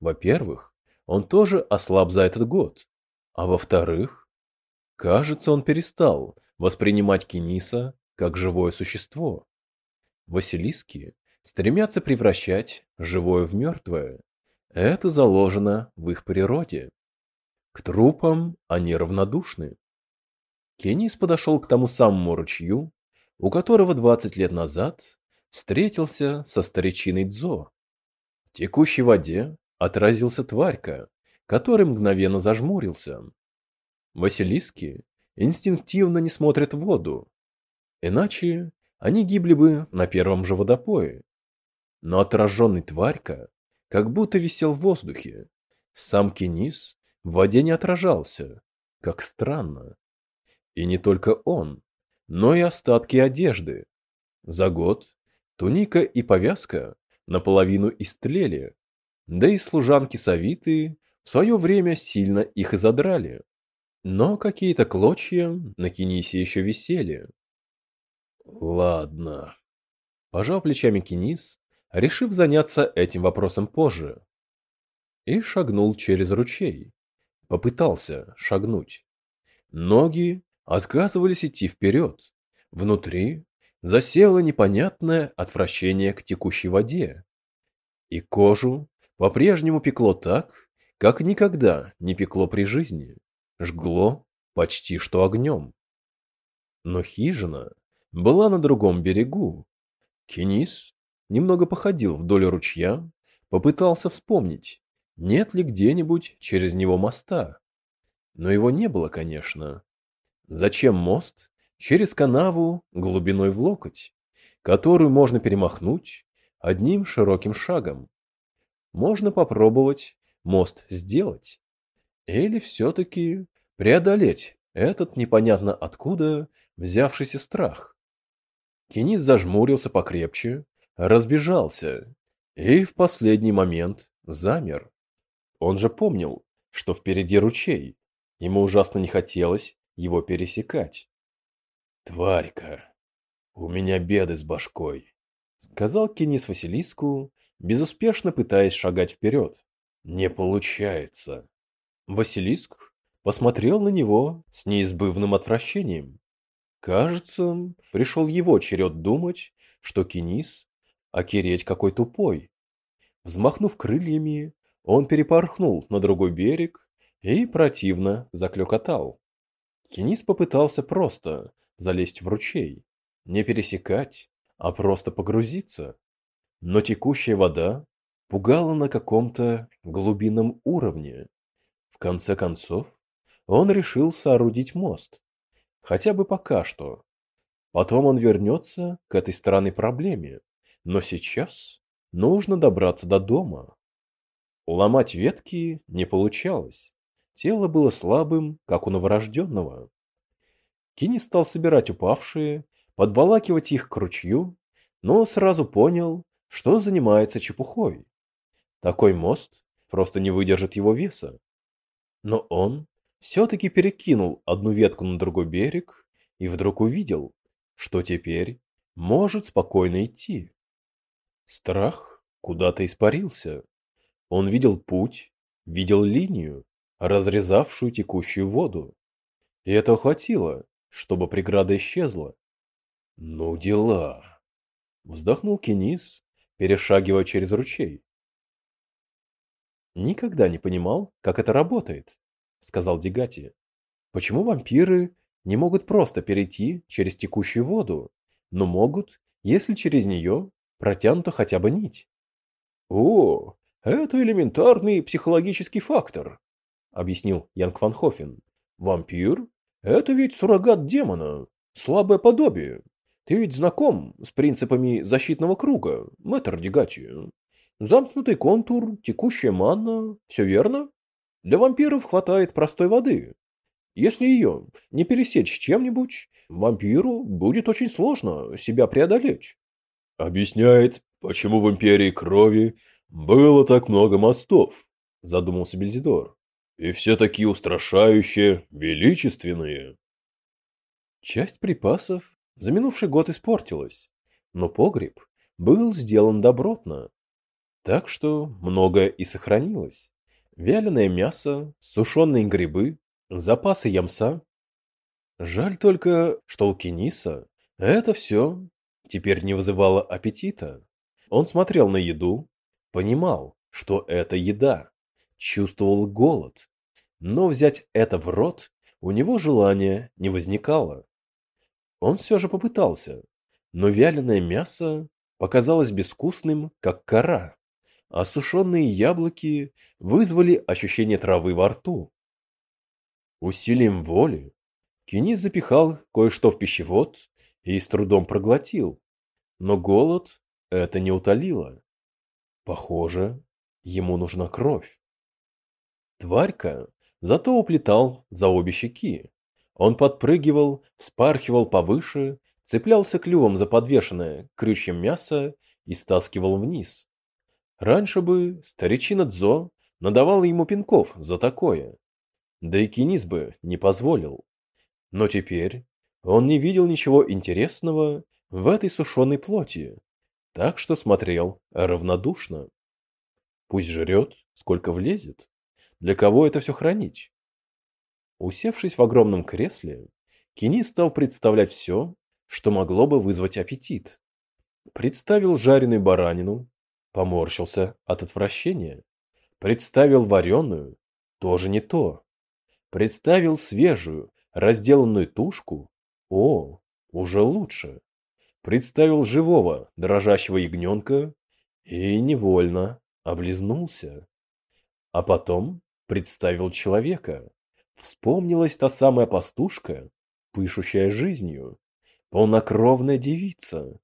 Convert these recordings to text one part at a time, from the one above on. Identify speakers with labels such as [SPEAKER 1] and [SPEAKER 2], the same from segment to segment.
[SPEAKER 1] Во-первых, он тоже ослаб за этот год. А во-вторых, кажется, он перестал воспринимать Кениса как живое существо. Василиски стремятся превращать живое в мертвое. Это заложено в их природе. К трупам они равнодушны. Кенис подошел к тому самому ручью, у которого 20 лет назад встретился со старичиной Дзо. В текущей воде отразился тварька, который мгновенно зажмурился. Василиски инстинктивно не смотрят в воду, иначе они гибли бы на первом же водопое. Но отраженный тварька как будто висел в воздухе. Сам Кенис в воде не отражался, как странно. И не только он, но и остатки одежды. За год туника и повязка наполовину истлели, да и служанки Савиты в свое время сильно их изодрали. Но какие-то клочья на Кенисе еще висели. Ладно. Пожал плечами Кенис, решив заняться этим вопросом позже. И шагнул через ручей. Попытался шагнуть. Ноги отказывались идти вперед. Внутри засело непонятное отвращение к текущей воде. И кожу по-прежнему пекло так, как никогда не пекло при жизни. Жгло почти что огнем. Но хижина была на другом берегу. Кенис немного походил вдоль ручья, попытался вспомнить, нет ли где-нибудь через него моста. Но его не было, конечно. Зачем мост через канаву глубиной в локоть, которую можно перемахнуть одним широким шагом? Можно попробовать мост сделать. Или все-таки преодолеть этот непонятно откуда взявшийся страх. Кенис зажмурился покрепче, разбежался и в последний момент замер. Он же помнил, что впереди ручей. Ему ужасно не хотелось его пересекать. «Тварька, у меня беды с башкой», — сказал Кенис Василиску, безуспешно пытаясь шагать вперед. «Не получается». Василиск посмотрел на него с неизбывным отвращением. Кажется, пришел его черед думать, что Кенис окереть какой тупой. Взмахнув крыльями, он перепорхнул на другой берег и противно заклёкотал. Кенис попытался просто залезть в ручей, не пересекать, а просто погрузиться. Но текущая вода пугала на каком-то глубинном уровне. В конце концов, он решил соорудить мост, Хотя бы пока что. Потом он вернется к этой странной проблеме. Но сейчас нужно добраться до дома. Ломать ветки не получалось. Тело было слабым, как у новорожденного. Кини стал собирать упавшие, подволакивать их к ручью, но сразу понял, что занимается чепухой. Такой мост просто не выдержит его веса. Но он все-таки перекинул одну ветку на другой берег и вдруг увидел, что теперь может спокойно идти. Страх куда-то испарился. Он видел путь, видел линию, разрезавшую текущую воду. И этого хватило, чтобы преграда исчезла. Ну дела. Вздохнул Кенис, перешагивая через ручей. Никогда не понимал, как это работает, — сказал Дигати. «Почему вампиры не могут просто перейти через текущую воду, но могут, если через нее протянута хотя бы нить?» «О, это элементарный психологический фактор», — объяснил Янг Ван Хофен. «Вампир — это ведь суррогат демона, слабое подобие. Ты ведь знаком с принципами защитного круга, мэтр Дигати. Замкнутый контур, текущая манна, все верно?» Для вампиров хватает простой воды. Если ее не пересечь чем-нибудь, вампиру будет очень сложно себя преодолеть. Объясняет, почему в Империи Крови было так много мостов, задумался Бельзидор. И все такие устрашающие, величественные. Часть припасов за минувший год испортилась, но погреб был сделан добротно. Так что многое и сохранилось. Вяленое мясо, сушеные грибы, запасы ямса. Жаль только, что у Кениса это все теперь не вызывало аппетита. Он смотрел на еду, понимал, что это еда, чувствовал голод, но взять это в рот у него желания не возникало. Он все же попытался, но вяленое мясо показалось безвкусным, как кора, а сушеные яблоки вызвали ощущение травы во рту. Усилием воли Кенис запихал кое-что в пищевод и с трудом проглотил, но голод это не утолило. Похоже, ему нужна кровь. Тварька зато уплетал за обе щеки. Он подпрыгивал, вспархивал повыше, цеплялся клювом за подвешенное крючьем мясо и стаскивал вниз. Раньше бы старичина Дзо надавал ему пинков за такое. Да и Кинис бы не позволил. Но теперь он не видел ничего интересного в этой сушеной плоти, так что смотрел равнодушно. Пусть жрет, сколько влезет. Для кого это все хранить? Усевшись в огромном кресле, Кини стал представлять все, что могло бы вызвать аппетит. Представил жареную баранину, поморщился от отвращения. Представил вареную, тоже не то. Представил свежую, разделанную тушку, о, уже лучше. Представил живого, дрожащего ягненка и невольно облизнулся. А потом представил человека. Вспомнилась та самая пастушка, пышущая жизнью, полнокровная девица.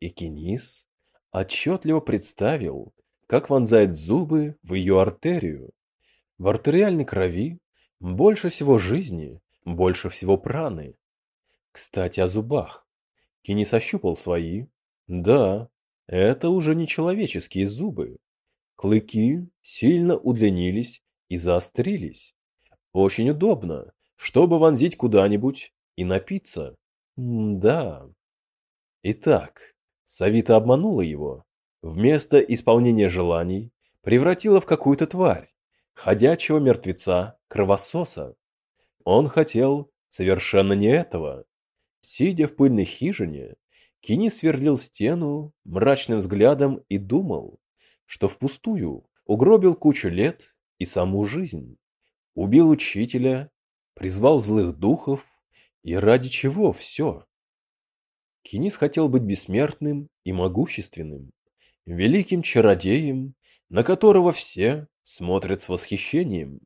[SPEAKER 1] И Кенис отчетливо представил, как вонзает зубы в ее артерию. В артериальной крови больше всего жизни, больше всего праны. Кстати, о зубах. Кенис ощупал свои. Да, это уже не человеческие зубы. Клыки сильно удлинились и заострились. Очень удобно, чтобы вонзить куда-нибудь и напиться. М да. Итак, Савита обманула его. Вместо исполнения желаний превратила в какую-то тварь, ходячего мертвеца, кровососа. Он хотел совершенно не этого. Сидя в пыльной хижине, Кини сверлил стену мрачным взглядом и думал, что впустую угробил кучу лет и саму жизнь. Убил учителя, призвал злых духов, и ради чего все? Кинис хотел быть бессмертным и могущественным, великим чародеем, на которого все смотрят с восхищением.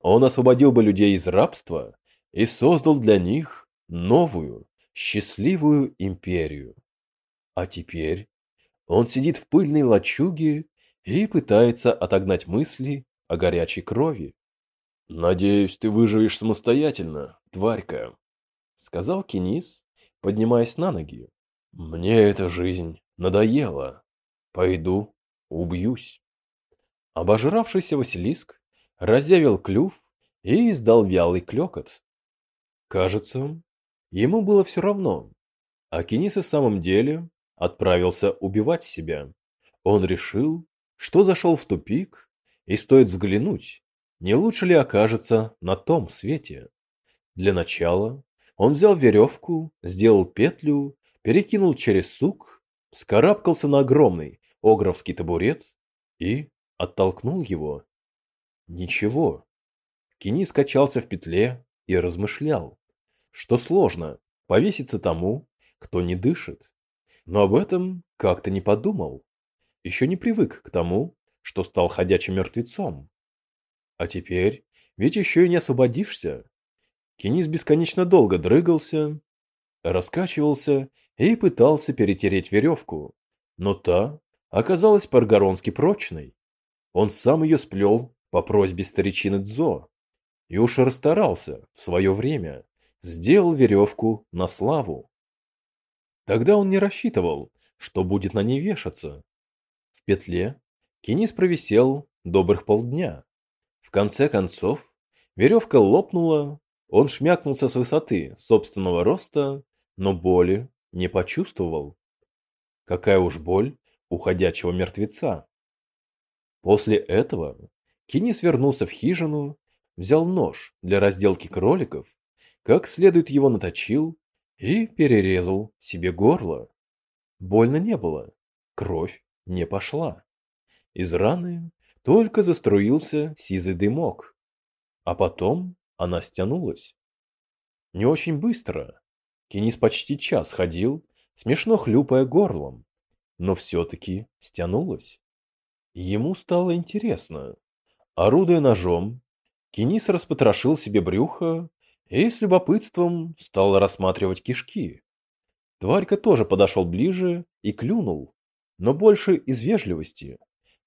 [SPEAKER 1] Он освободил бы людей из рабства и создал для них новую, счастливую империю. А теперь он сидит в пыльной лачуге и пытается отогнать мысли о горячей крови. «Надеюсь, ты выживешь самостоятельно, тварька», — сказал Кенис, поднимаясь на ноги. «Мне эта жизнь надоела. Пойду убьюсь». Обожравшийся Василиск разъявил клюв и издал вялый клёкот. Кажется, ему было все равно, а Кенис и в самом деле отправился убивать себя. Он решил, что зашел в тупик и стоит взглянуть, не лучше ли окажется на том свете. Для начала он взял веревку, сделал петлю, перекинул через сук, вскарабкался на огромный огровский табурет и оттолкнул его. Ничего. Кини скачался в петле и размышлял, что сложно повеситься тому, кто не дышит. Но об этом как-то не подумал. Еще не привык к тому, что стал ходячим мертвецом. А теперь ведь еще и не освободишься. Кенис бесконечно долго дрыгался, раскачивался и пытался перетереть веревку, но та оказалась паргоронски прочной. Он сам ее сплел по просьбе старичины Дзо и уж расстарался в свое время, сделал веревку на славу. Тогда он не рассчитывал, что будет на ней вешаться. В петле Кенис провисел добрых полдня. В конце концов, веревка лопнула, он шмякнулся с высоты собственного роста, но боли не почувствовал. Какая уж боль уходящего мертвеца. После этого Кинис вернулся в хижину, взял нож для разделки кроликов, как следует его наточил и перерезал себе горло. Больно не было, кровь не пошла. Из раны только заструился сизый дымок, а потом она стянулась. Не очень быстро. Кинис почти час ходил, смешно хлюпая горлом, но все-таки стянулась. Ему стало интересно. Орудуя ножом, Кинис распотрошил себе брюхо и с любопытством стал рассматривать кишки. Тварька тоже подошел ближе и клюнул, но больше из вежливости.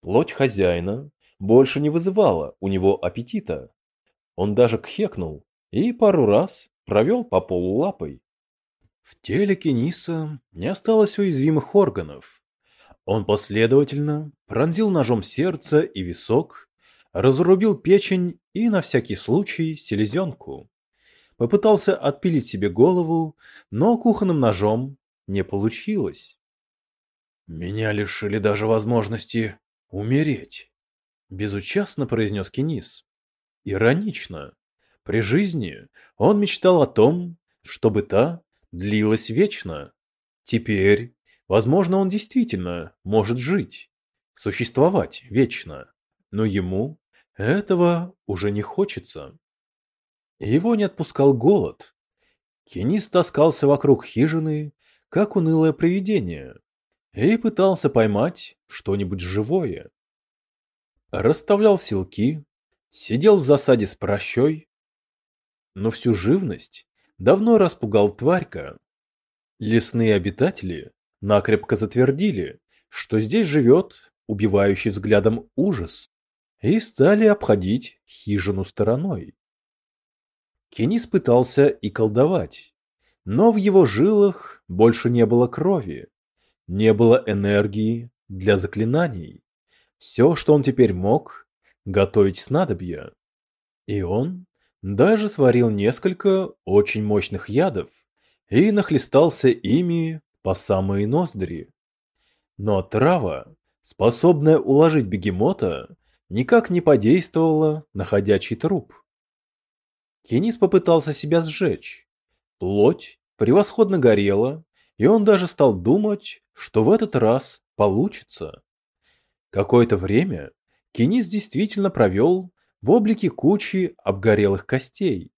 [SPEAKER 1] Плоть хозяина больше не вызывала у него аппетита. Он даже кхекнул и пару раз провел по полу лапой. В теле Кениса не осталось уязвимых органов. Он последовательно пронзил ножом сердце и висок, разрубил печень и на всякий случай селезенку. Попытался отпилить себе голову, но кухонным ножом не получилось. «Меня лишили даже возможности умереть», — безучастно произнес Кенис. Иронично. При жизни он мечтал о том, чтобы та длилась вечно. Теперь, возможно, он действительно может жить, существовать вечно, но ему этого уже не хочется. Его не отпускал голод. Кенис таскался вокруг хижины, как унылое привидение, и пытался поймать что-нибудь живое. Расставлял силки, сидел в засаде с прощой, но всю живность давно распугал тварька. Лесные обитатели накрепко затвердили, что здесь живет убивающий взглядом ужас, и стали обходить хижину стороной. Кенис пытался и колдовать, но в его жилах больше не было крови, не было энергии для заклинаний. Все, что он теперь мог, готовить снадобья. И он даже сварил несколько очень мощных ядов и нахлестался ими по самые ноздри. Но трава, способная уложить бегемота, никак не подействовала на ходячий труп. Кенис попытался себя сжечь. Плоть превосходно горела, и он даже стал думать, что в этот раз получится. Какое-то время Кенис действительно провел в облике кучи обгорелых костей.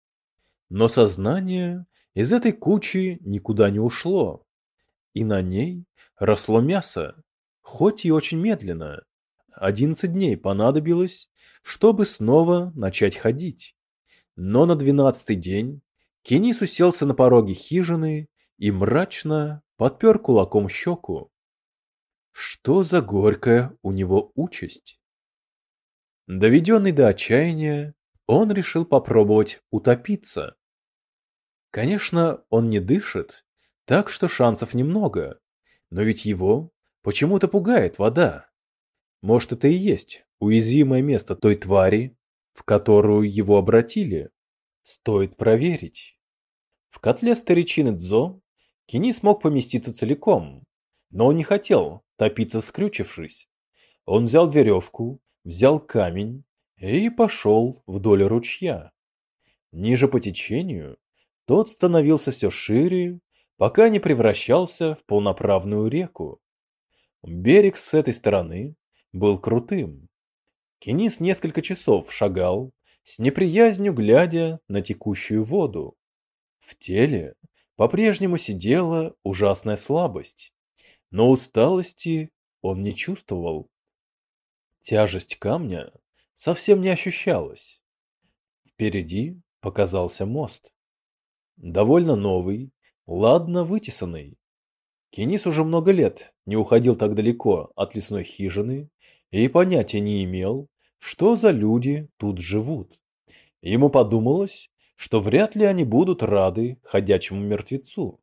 [SPEAKER 1] Но сознание из этой кучи никуда не ушло, и на ней росло мясо, хоть и очень медленно. Одиннадцать дней понадобилось, чтобы снова начать ходить. Но на двенадцатый день Кенис уселся на пороге хижины и мрачно подпер кулаком щеку. Что за горькая у него участь? Доведенный до отчаяния, он решил попробовать утопиться. Конечно, он не дышит, так что шансов немного, но ведь его почему-то пугает вода. Может, это и есть уязвимое место той твари, в которую его обратили. Стоит проверить. В котле старичины Дзо Кини смог поместиться целиком, но он не хотел топиться скрючившись. Он взял веревку, взял камень и пошел вдоль ручья. Ниже по течению тот становился все шире, пока не превращался в полноправную реку. Берег с этой стороны был крутым. Кенис несколько часов шагал, с неприязнью глядя на текущую воду. В теле по-прежнему сидела ужасная слабость, но усталости он не чувствовал. Тяжесть камня совсем не ощущалась. Впереди показался мост. Довольно новый, ладно вытесанный. Кенис уже много лет не уходил так далеко от лесной хижины и понятия не имел, что за люди тут живут. Ему подумалось, что вряд ли они будут рады ходячему мертвецу.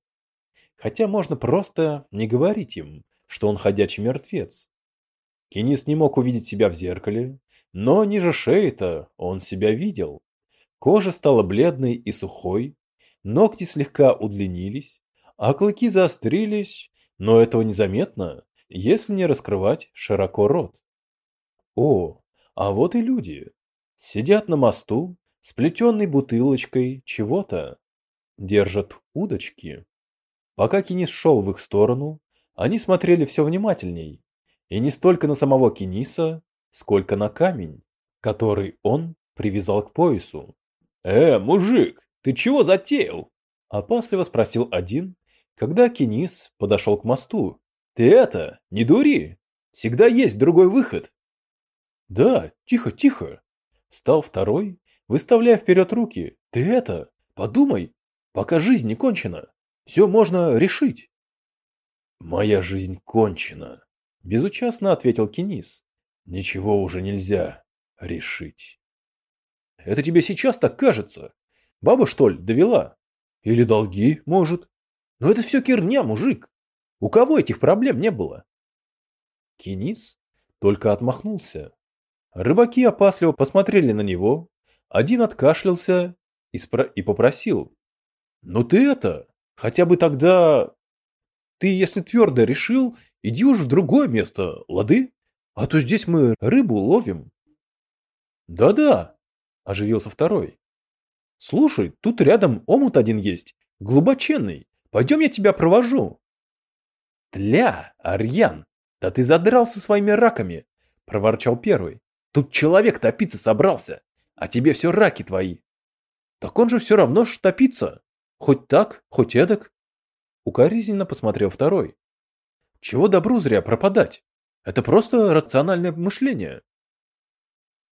[SPEAKER 1] Хотя можно просто не говорить им, что он ходячий мертвец. Кенис не мог увидеть себя в зеркале, но ниже шеи-то он себя видел. Кожа стала бледной и сухой, ногти слегка удлинились, а клыки заострились, но этого незаметно, если не раскрывать широко рот. О, а вот и люди. Сидят на мосту, сплетенной бутылочкой чего-то. Держат удочки. Пока Кинис шел в их сторону, они смотрели все внимательней. И не столько на самого Кениса, сколько на камень, который он привязал к поясу. «Э, мужик, ты чего затеял?» Опасливо спросил один, когда Кинис подошел к мосту. «Ты это, не дури! Всегда есть другой выход!» «Да, тихо, тихо!» Стал второй, выставляя вперед руки. «Ты это, подумай, пока жизнь не кончена. Все можно решить!» «Моя жизнь кончена!» Безучастно ответил Кинис. «Ничего уже нельзя решить». «Это тебе сейчас так кажется? Баба, что ли, довела?» Или долги, может. Но это все керня, мужик. У кого этих проблем не было? Кинис только отмахнулся. Рыбаки опасливо посмотрели на него. Один откашлялся и, спро... и попросил. Ну ты это, хотя бы тогда... Ты, если твердо решил, иди уж в другое место, лады? А то здесь мы рыбу ловим. Да-да, оживился второй. Слушай, тут рядом омут один есть, глубоченный. Пойдем я тебя провожу. Тля, Арьян, да ты задрался своими раками, проворчал первый. Тут человек топиться собрался, а тебе все раки твои. Так он же все равно ж топиться. Хоть так, хоть эдак. Укоризненно посмотрел второй. Чего добру зря пропадать? Это просто рациональное мышление.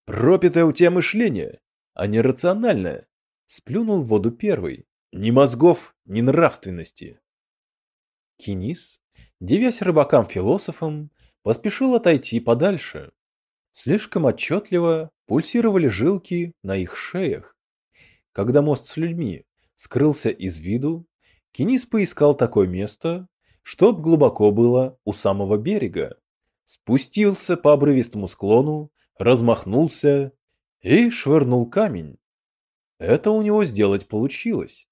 [SPEAKER 1] Пропитое у тебя мышление, а не рациональное. Сплюнул в воду первый. Ни мозгов, ни нравственности. Кинис, девясь рыбакам-философам, поспешил отойти подальше. Слишком отчетливо пульсировали жилки на их шеях. Когда мост с людьми скрылся из виду, Кинис поискал такое место, чтоб глубоко было у самого берега. Спустился по обрывистому склону, размахнулся и швырнул камень. Это у него сделать получилось.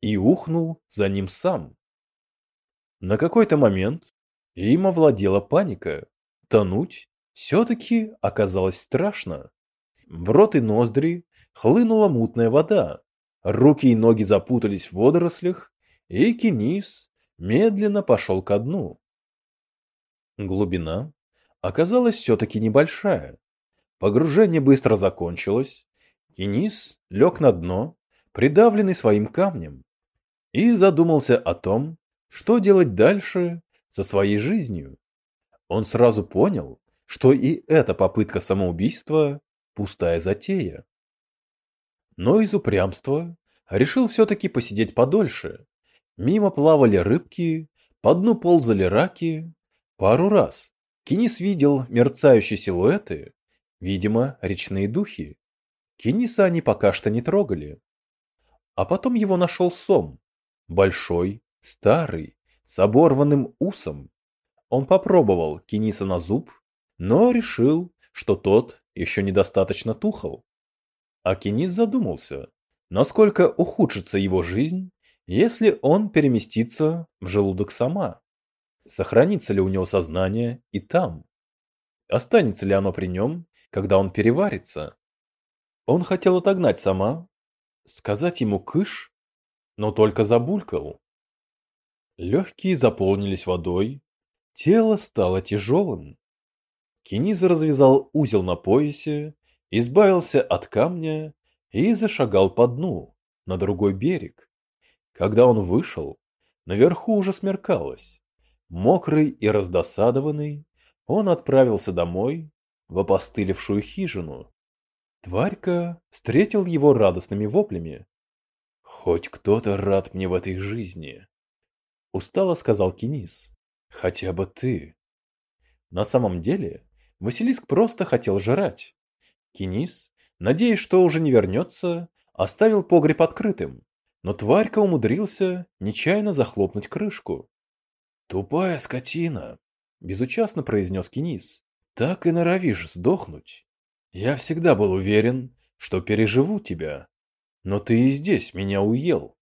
[SPEAKER 1] И ухнул за ним сам. На какой-то момент им овладела паника. Тонуть все-таки оказалось страшно. В рот и ноздри хлынула мутная вода. Руки и ноги запутались в водорослях, и Кенис медленно пошел ко дну. Глубина оказалась все-таки небольшая. Погружение быстро закончилось, Денис лег на дно, придавленный своим камнем, и задумался о том, что делать дальше со своей жизнью. Он сразу понял, что и эта попытка самоубийства – пустая затея. Но из упрямства решил все-таки посидеть подольше. Мимо плавали рыбки, по дну ползали раки. Пару раз Кинис видел мерцающие силуэты, видимо, речные духи. Кениса они пока что не трогали. А потом его нашел сом. Большой, старый, с оборванным усом. Он попробовал Кениса на зуб, но решил, что тот еще недостаточно тухол. А Кенис задумался, насколько ухудшится его жизнь, если он переместится в желудок сама. Сохранится ли у него сознание и там? Останется ли оно при нем, когда он переварится? Он хотел отогнать сама, сказать ему кыш, но только забулькал. Легкие заполнились водой, тело стало тяжелым. Кениза развязал узел на поясе, избавился от камня и зашагал по дну, на другой берег. Когда он вышел, наверху уже смеркалось. Мокрый и раздосадованный, он отправился домой, в опостылевшую хижину, Тварька встретил его радостными воплями. «Хоть кто-то рад мне в этой жизни!» Устало сказал Кинис. «Хотя бы ты!» На самом деле, Василиск просто хотел жрать. Кинис, надеясь, что уже не вернется, оставил погреб открытым, но тварька умудрился нечаянно захлопнуть крышку. «Тупая скотина!» – безучастно произнес Кинис. «Так и норовишь сдохнуть!» Я всегда был уверен, что переживу тебя, но ты и здесь меня уел.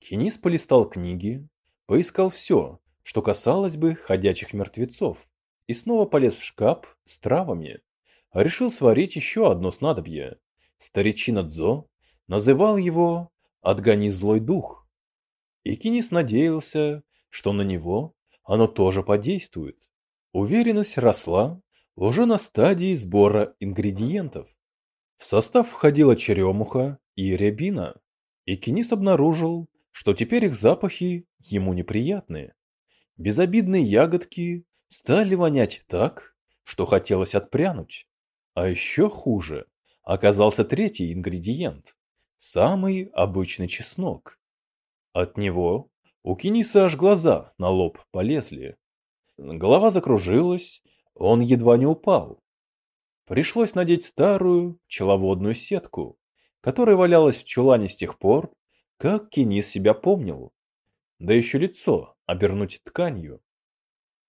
[SPEAKER 1] Кинис полистал книги, поискал все, что касалось бы ходячих мертвецов. И снова полез в шкаф с травами. Решил сварить еще одно снадобье. Старичина Дзо называл его «отгони злой дух». И Кинис надеялся, что на него оно тоже подействует. Уверенность росла уже на стадии сбора ингредиентов. В состав входила черемуха и рябина, и Кинис обнаружил, что теперь их запахи ему неприятны. Безобидные ягодки стали вонять так, что хотелось отпрянуть. А еще хуже оказался третий ингредиент – самый обычный чеснок. От него у Кениса аж глаза на лоб полезли. Голова закружилась, он едва не упал. Пришлось надеть старую пчеловодную сетку, которая валялась в чулане с тех пор, как Кенис себя помнил. Да еще лицо обернуть тканью.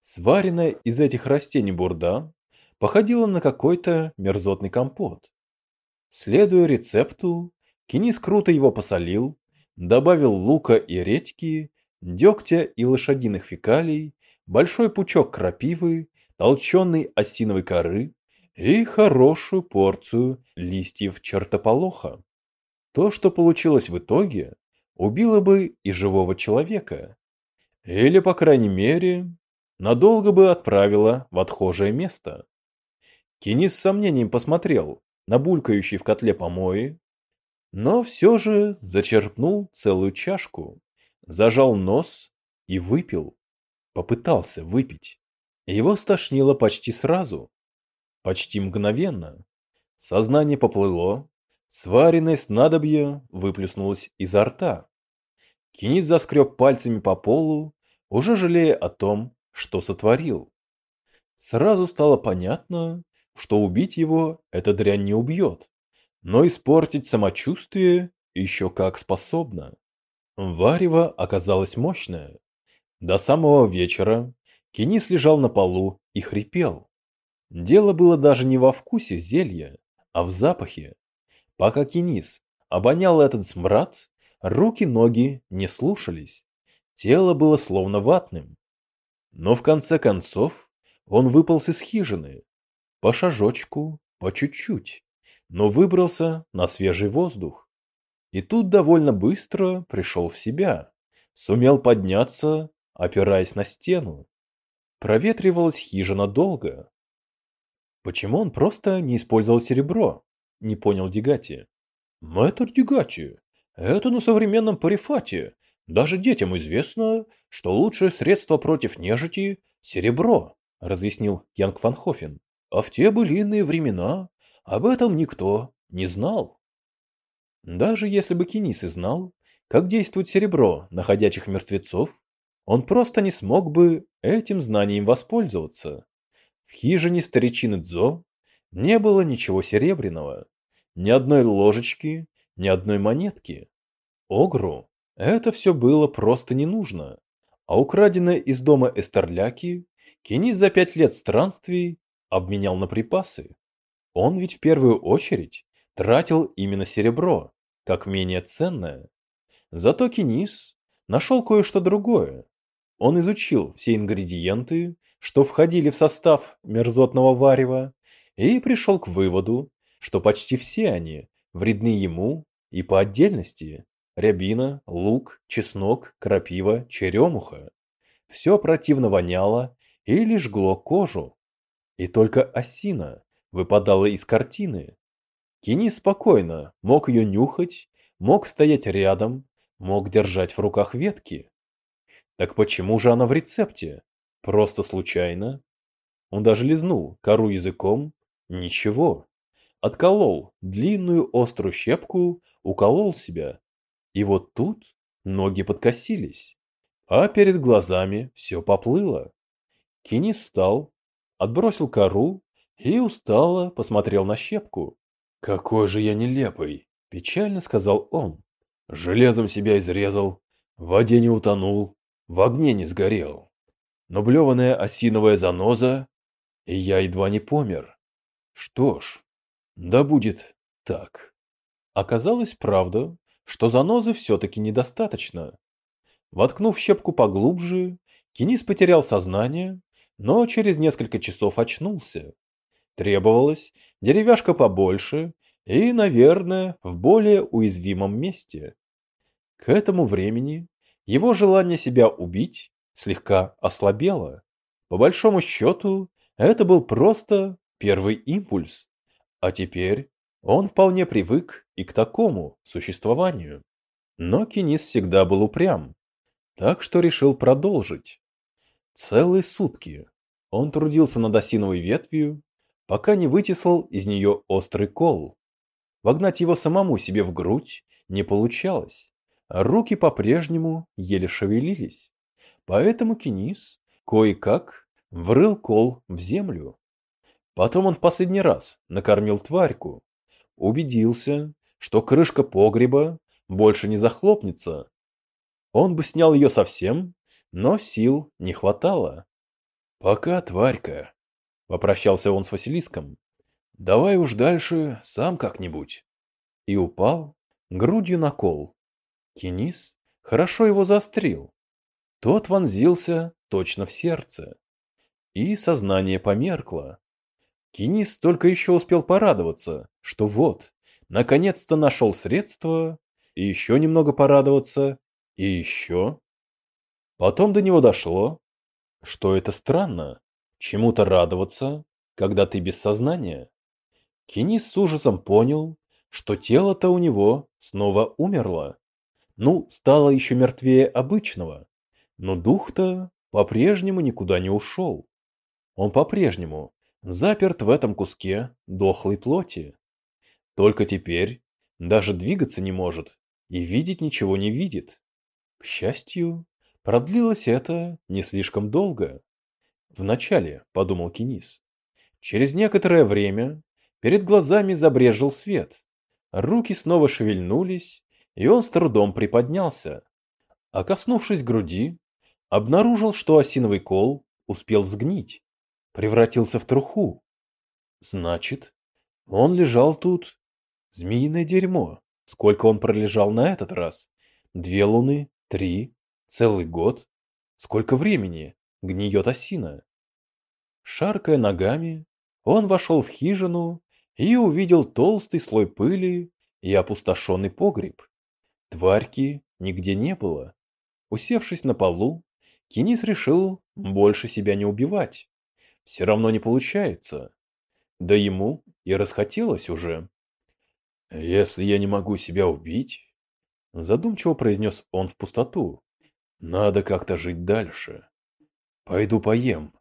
[SPEAKER 1] Сваренная из этих растений бурда походила на какой-то мерзотный компот. Следуя рецепту, Кенис круто его посолил, добавил лука и редьки, дегтя и лошадиных фекалий, большой пучок крапивы, толченой осиновой коры и хорошую порцию листьев чертополоха. То, что получилось в итоге, убило бы и живого человека. Или, по крайней мере, надолго бы отправило в отхожее место. Кенис с сомнением посмотрел на булькающий в котле помои, но все же зачерпнул целую чашку, зажал нос и выпил. Попытался выпить. Его стошнило почти сразу, почти мгновенно. Сознание поплыло, Сваренное снадобье выплюснулось изо рта. Кенис заскреб пальцами по полу, уже жалея о том, что сотворил. Сразу стало понятно, что убить его эта дрянь не убьет, но испортить самочувствие еще как способна. Варево оказалось мощное. До самого вечера Кенис лежал на полу и хрипел. Дело было даже не во вкусе зелья, а в запахе. Пока Кенис обонял этот смрад, руки-ноги не слушались. Тело было словно ватным. Но в конце концов он выполз из хижины. По шажочку, по чуть-чуть. Но выбрался на свежий воздух. И тут довольно быстро пришел в себя. Сумел подняться, опираясь на стену. Проветривалась хижина долго. Почему он просто не использовал серебро? не понял Дигати. Мэтр Дигати, это на современном парифате. Даже детям известно, что лучшее средство против нежити – серебро, разъяснил Янг Фанхофен. А в те былинные времена об этом никто не знал. Даже если бы Кинис и знал, как действует серебро на ходячих мертвецов, он просто не смог бы этим знанием воспользоваться. В хижине старичины Дзо не было ничего серебряного, ни одной ложечки, ни одной монетки. Огру это все было просто не нужно, а украденное из дома Эстерляки Кенис за пять лет странствий обменял на припасы. Он ведь в первую очередь тратил именно серебро, как менее ценное. Зато Кенис нашел кое-что другое. Он изучил все ингредиенты, что входили в состав мерзотного варева, и пришел к выводу, что почти все они вредны ему и по отдельности. Рябина, лук, чеснок, крапива, черемуха. Все противно воняло или жгло кожу. И только осина выпадала из картины. Кини спокойно мог ее нюхать, мог стоять рядом, мог держать в руках ветки. Так почему же она в рецепте? Просто случайно? Он даже лизнул кору языком. Ничего. Отколол длинную острую щепку, уколол себя. И вот тут ноги подкосились, а перед глазами все поплыло. Кинис встал, отбросил кору и устало посмотрел на щепку. «Какой же я нелепый!» – печально сказал он. «Железом себя изрезал, в воде не утонул, в огне не сгорел. Но блеваная осиновая заноза, и я едва не помер. Что ж, да будет так. Оказалось, правда, что занозы все-таки недостаточно. Воткнув щепку поглубже, Кинис потерял сознание, но через несколько часов очнулся. Требовалась деревяшка побольше и, наверное, в более уязвимом месте. К этому времени его желание себя убить слегка ослабело. По большому счету, это был просто первый импульс, а теперь он вполне привык и к такому существованию. Но Кинис всегда был упрям, так что решил продолжить. Целые сутки он трудился над осиновой ветвью, пока не вытесал из нее острый кол. Вогнать его самому себе в грудь не получалось, а руки по-прежнему еле шевелились. Поэтому Кинис кое-как врыл кол в землю. Потом он в последний раз накормил тварьку, убедился, что крышка погреба больше не захлопнется. Он бы снял ее совсем, но сил не хватало. «Пока, тварька», — попрощался он с Василиском, — «давай уж дальше сам как-нибудь». И упал грудью на кол. Кинис хорошо его заострил. Тот вонзился точно в сердце. И сознание померкло. Кинис только еще успел порадоваться, что вот, наконец-то нашел средство, и еще немного порадоваться, и еще. Потом до него дошло, что это странно, чему-то радоваться, когда ты без сознания. Кинис с ужасом понял, что тело-то у него снова умерло. Ну, стало еще мертвее обычного, но дух-то по-прежнему никуда не ушел. Он по-прежнему заперт в этом куске дохлой плоти. Только теперь даже двигаться не может и видеть ничего не видит. К счастью, продлилось это не слишком долго. Вначале, подумал Кинис. Через некоторое время перед глазами забрежил свет. Руки снова шевельнулись, и он с трудом приподнялся. А коснувшись груди, обнаружил, что осиновый кол успел сгнить превратился в труху. Значит, он лежал тут. Змеиное дерьмо. Сколько он пролежал на этот раз? Две луны? Три? Целый год? Сколько времени гниет осина? Шаркая ногами, он вошел в хижину и увидел толстый слой пыли и опустошенный погреб. Тварьки нигде не было. Усевшись на полу, Кинис решил больше себя не убивать все равно не получается. Да ему и расхотелось уже. Если я не могу себя убить, задумчиво произнес он в пустоту, надо как-то жить дальше. Пойду поем.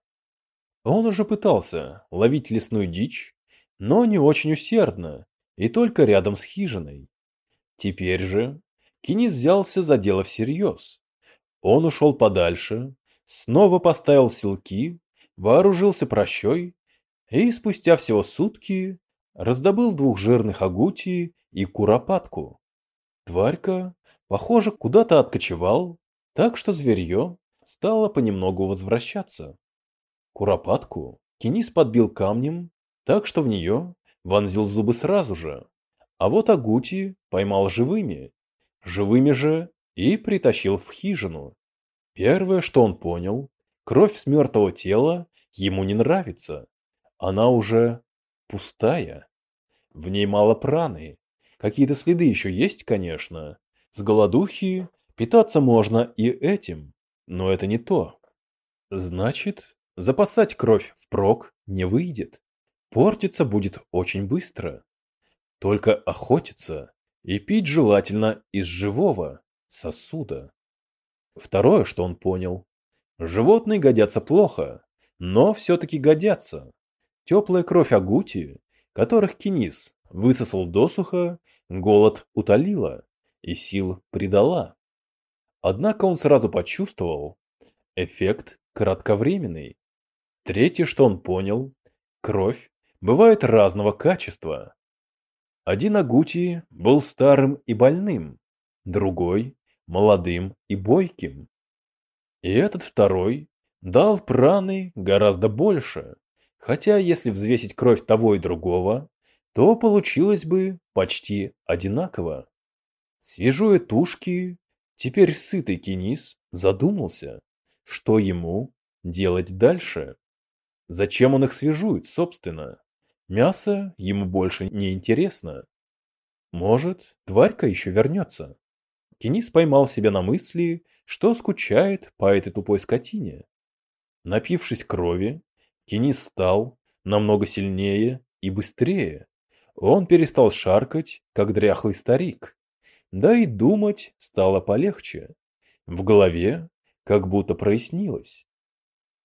[SPEAKER 1] Он уже пытался ловить лесную дичь, но не очень усердно и только рядом с хижиной. Теперь же Кинис взялся за дело всерьез. Он ушел подальше, снова поставил силки вооружился прощой и спустя всего сутки раздобыл двух жирных агутий и куропатку. Тварька, похоже, куда-то откочевал, так что зверье стало понемногу возвращаться. Куропатку Кинис подбил камнем, так что в нее вонзил зубы сразу же, а вот агути поймал живыми, живыми же и притащил в хижину. Первое, что он понял, кровь с мертвого тела ему не нравится. Она уже пустая. В ней мало праны. Какие-то следы еще есть, конечно. С голодухи питаться можно и этим, но это не то. Значит, запасать кровь впрок не выйдет. Портиться будет очень быстро. Только охотиться и пить желательно из живого сосуда. Второе, что он понял. Животные годятся плохо, но все-таки годятся. Теплая кровь агути, которых Кинис высосал досуха, голод утолила и сил придала. Однако он сразу почувствовал, эффект кратковременный. Третье, что он понял, кровь бывает разного качества. Один агути был старым и больным, другой – молодым и бойким. И этот второй дал праны гораздо больше, хотя если взвесить кровь того и другого, то получилось бы почти одинаково. Свежуя тушки, теперь сытый кинис задумался, что ему делать дальше. Зачем он их свежует, собственно? Мясо ему больше не интересно. Может, тварька еще вернется. Кенис поймал себя на мысли, что скучает по этой тупой скотине. Напившись крови, Кенис стал намного сильнее и быстрее. Он перестал шаркать, как дряхлый старик. Да и думать стало полегче. В голове как будто прояснилось.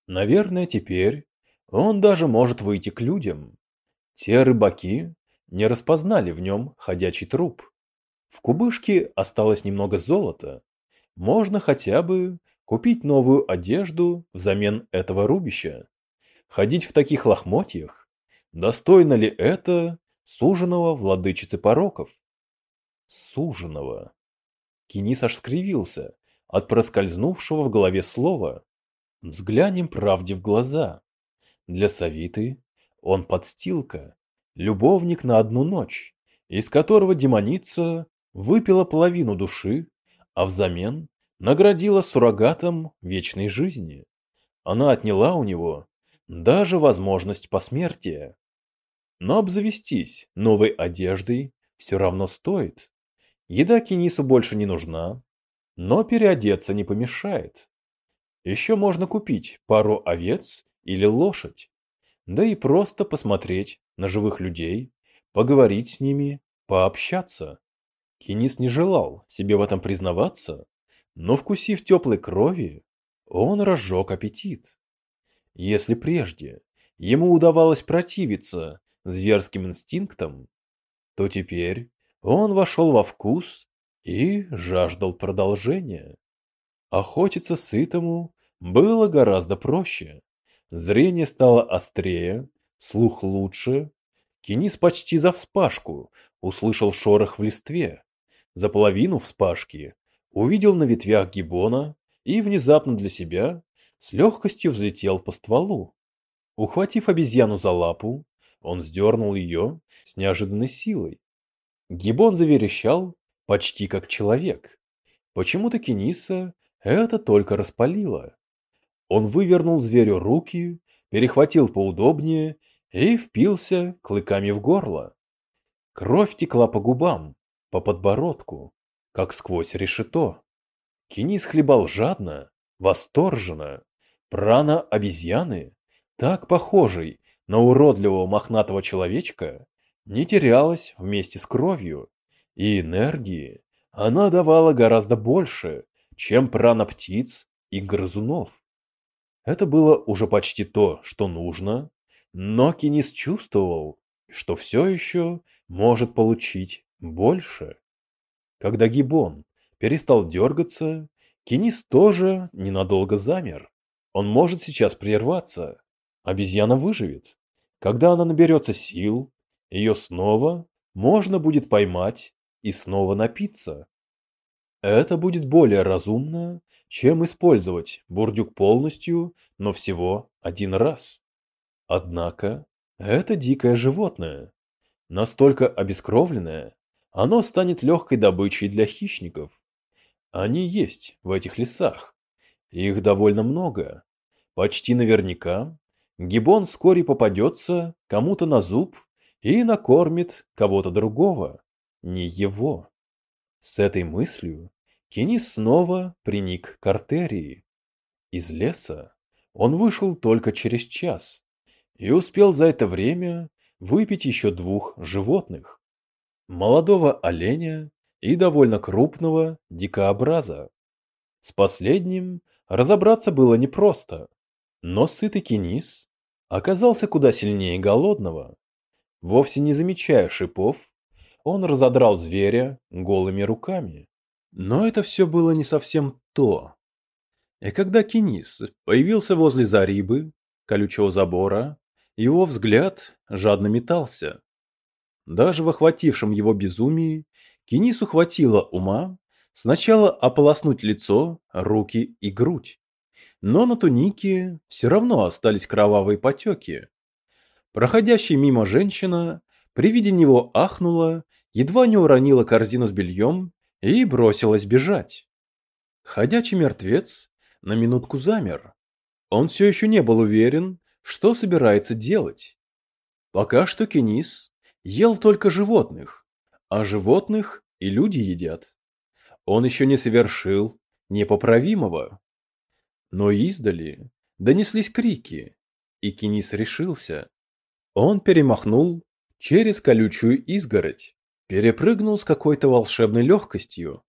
[SPEAKER 1] Наверное, теперь он даже может выйти к людям. Те рыбаки не распознали в нем ходячий труп. В кубышке осталось немного золота. Можно хотя бы купить новую одежду взамен этого рубища. Ходить в таких лохмотьях? Достойно ли это суженого владычицы пороков? Суженого. Кинис аж скривился от проскользнувшего в голове слова. Взглянем правде в глаза. Для Савиты он подстилка, любовник на одну ночь, из которого демоница выпила половину души, а взамен наградила суррогатом вечной жизни. Она отняла у него даже возможность посмертия. Но обзавестись новой одеждой все равно стоит. Еда Кенису больше не нужна, но переодеться не помешает. Еще можно купить пару овец или лошадь, да и просто посмотреть на живых людей, поговорить с ними, пообщаться. Кенис не желал себе в этом признаваться, но вкусив теплой крови, он разжег аппетит. Если прежде ему удавалось противиться зверским инстинктам, то теперь он вошел во вкус и жаждал продолжения. Охотиться сытому было гораздо проще. Зрение стало острее, слух лучше. Кенис почти за вспашку услышал шорох в листве. За половину вспашки увидел на ветвях гибона и внезапно для себя с легкостью взлетел по стволу. Ухватив обезьяну за лапу, он сдернул ее с неожиданной силой. Гибон заверещал почти как человек. Почему-то Кениса это только распалило. Он вывернул зверю руки, перехватил поудобнее и впился клыками в горло. Кровь текла по губам, по подбородку, как сквозь решето. Кенис хлебал жадно, восторженно. Прана обезьяны, так похожей на уродливого мохнатого человечка, не терялась вместе с кровью, и энергии она давала гораздо больше, чем прана птиц и грызунов. Это было уже почти то, что нужно, но Кенис чувствовал, что все еще может получить больше. Когда Гибон перестал дергаться, Кенис тоже ненадолго замер. Он может сейчас прерваться. Обезьяна выживет. Когда она наберется сил, ее снова можно будет поймать и снова напиться. Это будет более разумно, чем использовать бурдюк полностью, но всего один раз. Однако, это дикое животное. Настолько обескровленное, оно станет легкой добычей для хищников. Они есть в этих лесах. Их довольно много. Почти наверняка гибон вскоре попадется кому-то на зуб и накормит кого-то другого, не его. С этой мыслью Кенис снова приник к артерии. Из леса он вышел только через час и успел за это время выпить еще двух животных. Молодого оленя и довольно крупного дикообраза. С последним разобраться было непросто, но сытый Кенис оказался куда сильнее голодного. Вовсе не замечая шипов, он разодрал зверя голыми руками. Но это все было не совсем то. И когда Кинис появился возле Зарибы, колючего забора, его взгляд жадно метался. Даже в охватившем его безумии Кинису хватило ума сначала ополоснуть лицо, руки и грудь. Но на тунике все равно остались кровавые потеки. Проходящая мимо женщина при виде него ахнула, едва не уронила корзину с бельем и бросилась бежать. Ходячий мертвец на минутку замер. Он все еще не был уверен, что собирается делать. Пока что Кенис ел только животных, а животных и люди едят. Он еще не совершил непоправимого. Но издали донеслись крики, и Кенис решился. Он перемахнул через колючую изгородь, перепрыгнул с какой-то волшебной легкостью.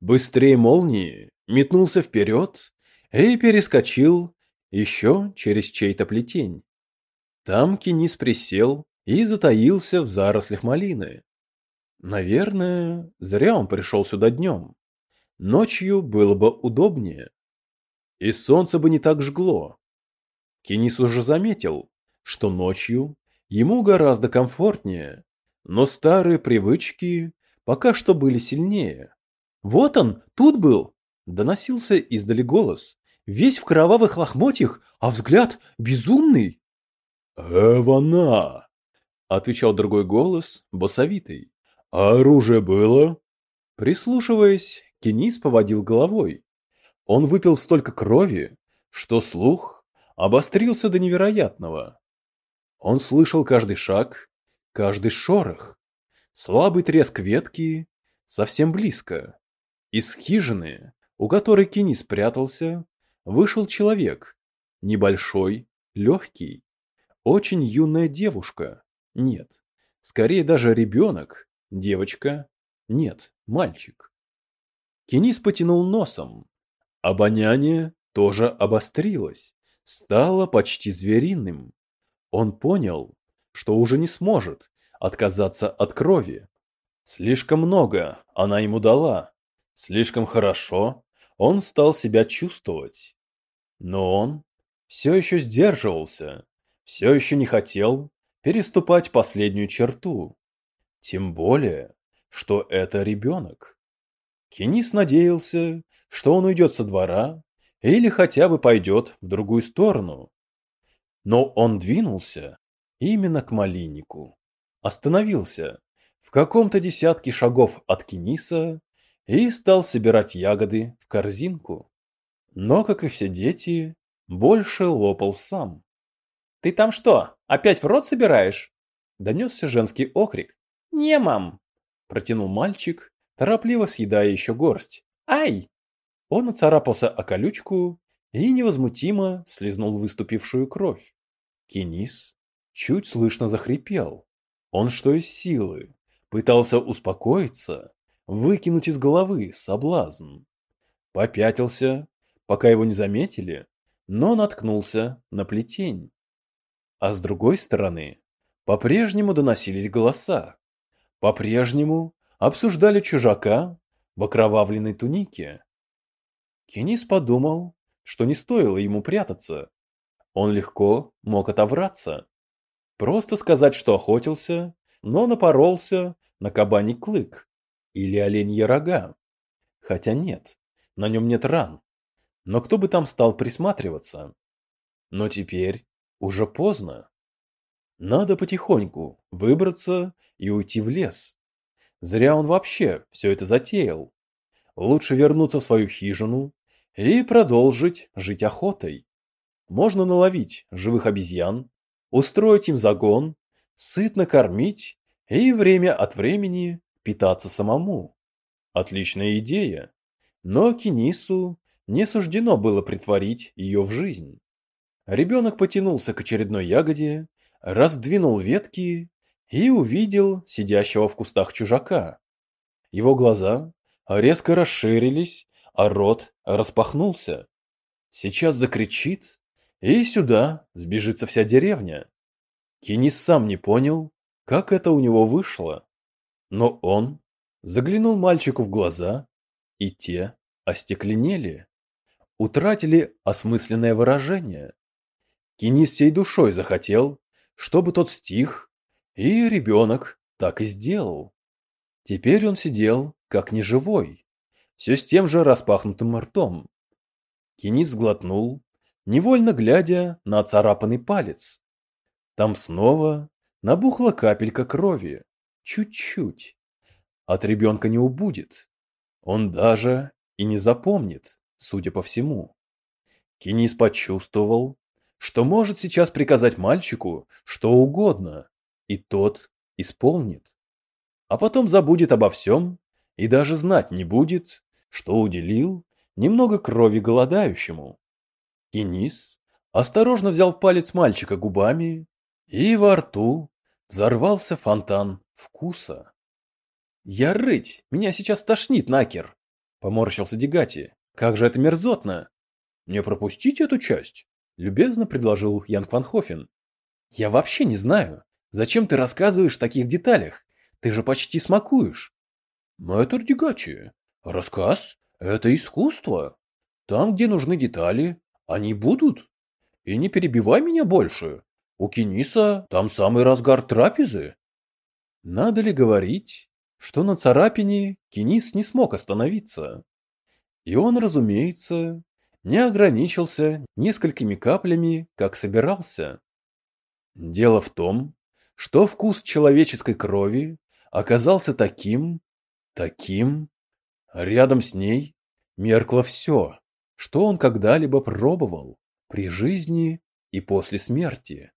[SPEAKER 1] Быстрее молнии метнулся вперед и перескочил еще через чей-то плетень. Там Кенис присел и затаился в зарослях малины. Наверное, зря он пришел сюда днем. Ночью было бы удобнее. И солнце бы не так жгло. Кенис уже заметил, что ночью ему гораздо комфортнее, но старые привычки пока что были сильнее. «Вот он, тут был!» – доносился издали голос. «Весь в кровавых лохмотьях, а взгляд безумный!»
[SPEAKER 2] «Эвана!» – отвечал другой голос, басовитый. «А оружие было?»
[SPEAKER 1] Прислушиваясь, Кенис поводил головой. Он выпил столько крови, что слух обострился до невероятного. Он слышал каждый шаг, каждый шорох, слабый треск ветки совсем близко. Из хижины, у которой Кини спрятался, вышел человек, небольшой, легкий, очень юная девушка, нет, скорее даже ребенок, девочка, нет, мальчик. Кенис потянул носом. Обоняние тоже обострилось, стало почти звериным. Он понял, что уже не сможет отказаться от крови. Слишком много она ему дала, слишком хорошо он стал себя чувствовать. Но он все еще сдерживался, все еще не хотел переступать последнюю черту. Тем более, что это ребенок. Кенис надеялся, что он уйдет со двора или хотя бы пойдет в другую сторону. Но он двинулся именно к малиннику. Остановился в каком-то десятке шагов от Кениса и стал собирать ягоды в корзинку. Но, как и все дети, больше лопал сам. «Ты там что, опять в рот собираешь?» Донесся женский окрик. «Не, мам!» Протянул мальчик, торопливо съедая еще горсть. «Ай!» Он оцарапался о колючку и невозмутимо слезнул выступившую кровь. Кенис чуть слышно захрипел. Он что из силы пытался успокоиться, выкинуть из головы соблазн. Попятился, пока его не заметили, но наткнулся на плетень. А с другой стороны, по-прежнему доносились голоса. По-прежнему обсуждали чужака в окровавленной тунике. Кенис подумал, что не стоило ему прятаться. Он легко мог отовраться. Просто сказать, что охотился, но напоролся на кабаний клык или оленьи рога. Хотя нет, на нем нет ран. Но кто бы там стал присматриваться? Но теперь уже поздно. Надо потихоньку выбраться и уйти в лес. Зря он вообще все это затеял. Лучше вернуться в свою хижину и продолжить жить охотой. Можно наловить живых обезьян, устроить им загон, сытно кормить и время от времени питаться самому. Отличная идея. Но Кинису не суждено было притворить ее в жизнь. Ребенок потянулся к очередной ягоде, раздвинул ветки и увидел сидящего в кустах чужака. Его глаза резко расширились, а рот распахнулся. Сейчас закричит, и сюда сбежится вся деревня. Кинис сам не понял, как это у него вышло. Но он заглянул мальчику в глаза, и те остекленели, утратили осмысленное выражение. Кинис всей душой захотел, чтобы тот стих, и ребенок так и сделал. Теперь он сидел, как неживой, все с тем же распахнутым ртом. Кинис сглотнул, невольно глядя на царапанный палец. Там снова набухла капелька крови, чуть-чуть. От ребенка не убудет. Он даже и не запомнит, судя по всему. Кинис почувствовал, что может сейчас приказать мальчику что угодно, и тот исполнит. А потом забудет обо всем и даже знать не будет, что уделил немного крови голодающему. Кенис осторожно взял палец мальчика губами, и во рту взорвался фонтан вкуса. «Я рыть! Меня сейчас тошнит, Накер!» — поморщился Дегати. «Как же это мерзотно!» «Не пропустите эту часть!» — любезно предложил Янг Ван Хофен. «Я вообще не знаю, зачем ты рассказываешь в таких деталях? Ты же почти смакуешь!» «Мэтр Дегати, рассказ — это искусство. Там, где нужны детали, они будут. И не перебивай меня больше. У Кениса там самый разгар трапезы». Надо ли говорить, что на царапине Кенис не смог остановиться? И он, разумеется, не ограничился несколькими каплями, как собирался. Дело в том, что вкус человеческой крови оказался таким, таким, рядом с ней меркло все, что он когда-либо пробовал при жизни и после смерти.